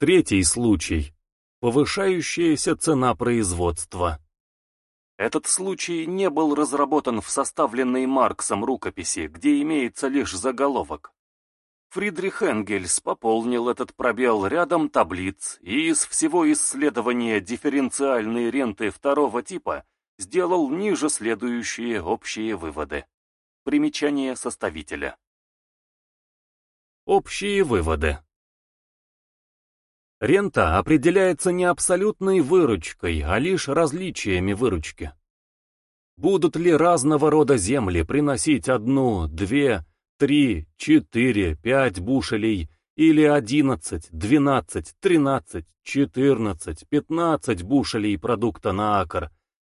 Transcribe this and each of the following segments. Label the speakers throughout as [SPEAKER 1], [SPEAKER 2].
[SPEAKER 1] Третий случай. Повышающаяся цена производства. Этот случай не был разработан в составленной Марксом рукописи, где имеется лишь заголовок. Фридрих Энгельс пополнил этот пробел рядом таблиц и из всего исследования дифференциальной ренты второго типа сделал ниже следующие общие выводы. Примечание составителя. Общие выводы. Рента определяется не абсолютной выручкой, а лишь различиями выручки. Будут ли разного рода земли приносить одну, две, три, четыре, пять бушелей или одиннадцать, двенадцать, тринадцать, четырнадцать, пятнадцать бушелей продукта на акр,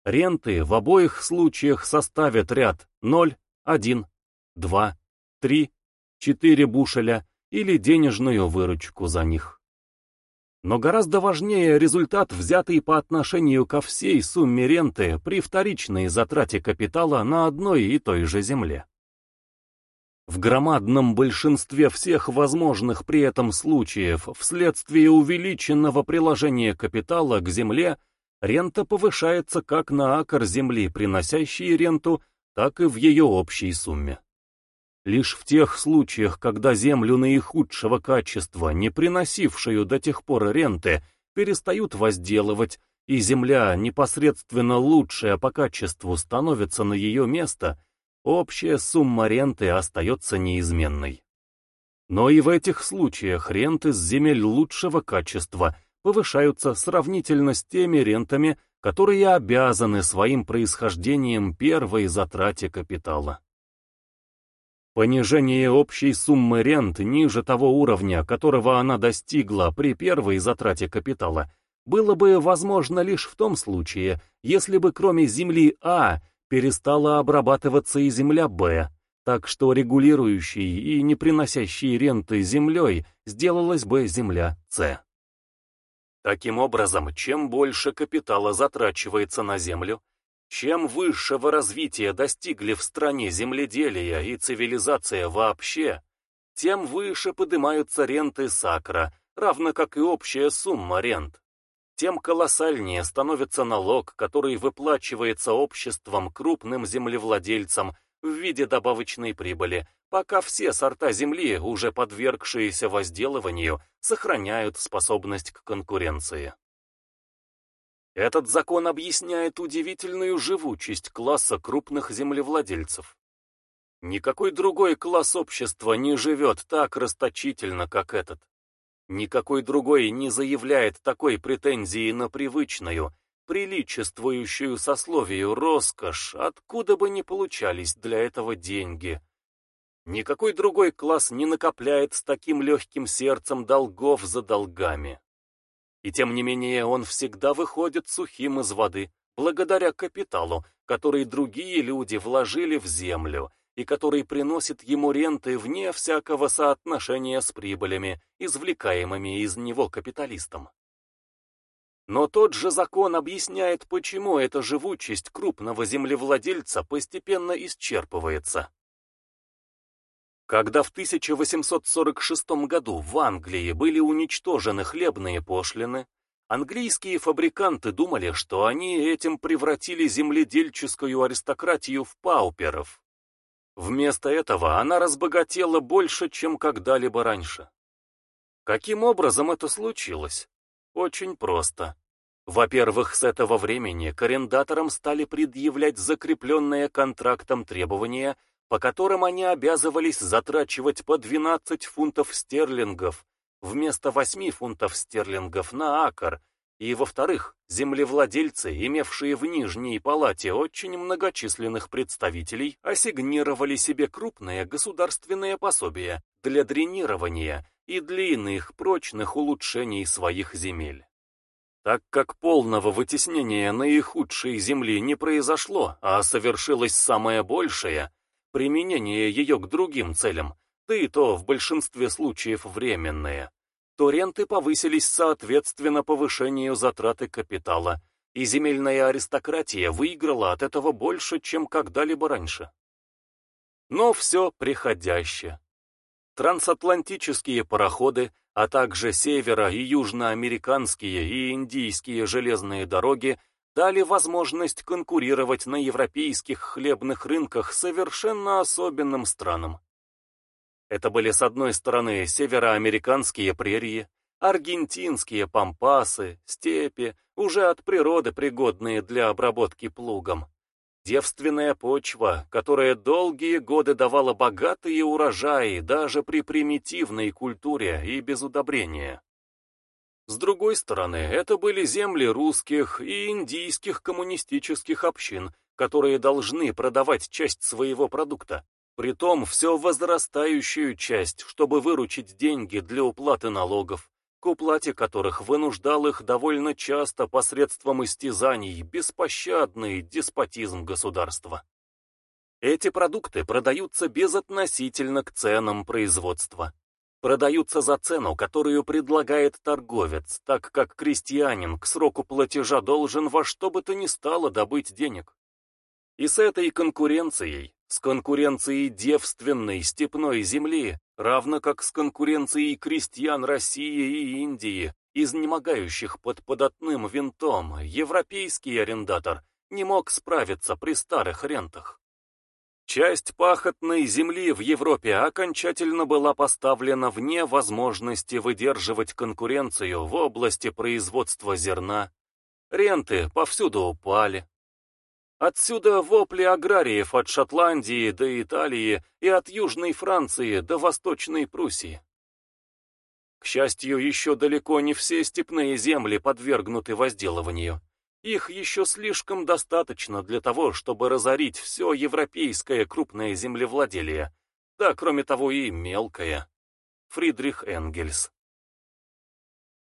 [SPEAKER 1] ренты в обоих случаях составят ряд 0, 1, 2, 3, 4 бушеля или денежную выручку за них. Но гораздо важнее результат, взятый по отношению ко всей сумме ренты при вторичной затрате капитала на одной и той же земле. В громадном большинстве всех возможных при этом случаев вследствие увеличенного приложения капитала к земле рента повышается как на акр земли, приносящий ренту, так и в ее общей сумме. Лишь в тех случаях, когда землю наихудшего качества, не приносившую до тех пор ренты, перестают возделывать, и земля, непосредственно лучшая по качеству, становится на ее место, общая сумма ренты остается неизменной. Но и в этих случаях ренты с земель лучшего качества повышаются сравнительно с теми рентами, которые обязаны своим происхождением первой затрате капитала. Понижение общей суммы рент ниже того уровня, которого она достигла при первой затрате капитала, было бы возможно лишь в том случае, если бы кроме земли А перестала обрабатываться и земля Б, так что регулирующей и не приносящей ренты землей сделалась бы земля С. Таким образом, чем больше капитала затрачивается на землю, чем высшего развития достигли в стране земледелия и цивилизация вообще, тем выше поднимаются ренты сакра, равно как и общая сумма рент. Тем колоссальнее становится налог, который выплачивается обществом крупным землевладельцам в виде добавочной прибыли, пока все сорта земли, уже подвергшиеся возделыванию, сохраняют способность к конкуренции. Этот закон объясняет удивительную живучесть класса крупных землевладельцев. Никакой другой класс общества не живет так расточительно, как этот. Никакой другой не заявляет такой претензии на привычную, приличествующую сословию роскошь, откуда бы ни получались для этого деньги. Никакой другой класс не накопляет с таким легким сердцем долгов за долгами. И тем не менее он всегда выходит сухим из воды, благодаря капиталу, который другие люди вложили в землю, и который приносит ему ренты вне всякого соотношения с прибылями, извлекаемыми из него капиталистом. Но тот же закон объясняет, почему эта живучесть крупного землевладельца постепенно исчерпывается. Когда в 1846 году в Англии были уничтожены хлебные пошлины, английские фабриканты думали, что они этим превратили земледельческую аристократию в пауперов. Вместо этого она разбогатела больше, чем когда-либо раньше. Каким образом это случилось? Очень просто. Во-первых, с этого времени к арендаторам стали предъявлять закрепленные контрактом требования – по которым они обязывались затрачивать по 12 фунтов стерлингов вместо 8 фунтов стерлингов на акр, и, во-вторых, землевладельцы, имевшие в Нижней Палате очень многочисленных представителей, ассигнировали себе крупные государственные пособия для дренирования и для иных прочных улучшений своих земель. Так как полного вытеснения наихудшей земли не произошло, а совершилось самое большее, применение ее к другим целям, да и то в большинстве случаев временные, то ренты повысились соответственно повышению затраты капитала, и земельная аристократия выиграла от этого больше, чем когда-либо раньше. Но все приходящее. Трансатлантические пароходы, а также северо- и южноамериканские и индийские железные дороги дали возможность конкурировать на европейских хлебных рынках совершенно особенным странам. Это были с одной стороны североамериканские прерии, аргентинские пампасы, степи, уже от природы пригодные для обработки плугом. Девственная почва, которая долгие годы давала богатые урожаи даже при примитивной культуре и без удобрения. С другой стороны, это были земли русских и индийских коммунистических общин, которые должны продавать часть своего продукта, притом все возрастающую часть, чтобы выручить деньги для уплаты налогов, к уплате которых вынуждал их довольно часто посредством истязаний беспощадный деспотизм государства. Эти продукты продаются безотносительно к ценам производства. Продаются за цену, которую предлагает торговец, так как крестьянин к сроку платежа должен во что бы то ни стало добыть денег. И с этой конкуренцией, с конкуренцией девственной степной земли, равно как с конкуренцией крестьян России и Индии, изнемогающих под податным винтом, европейский арендатор не мог справиться при старых рентах. Часть пахотной земли в Европе окончательно была поставлена вне возможности выдерживать конкуренцию в области производства зерна. Ренты повсюду упали, Отсюда вопли аграриев от Шотландии до Италии и от Южной Франции до Восточной Пруссии. К счастью, еще далеко не все степные земли подвергнуты возделыванию. Их еще слишком достаточно для того, чтобы разорить все европейское крупное землевладелие, да, кроме того, и мелкое. Фридрих Энгельс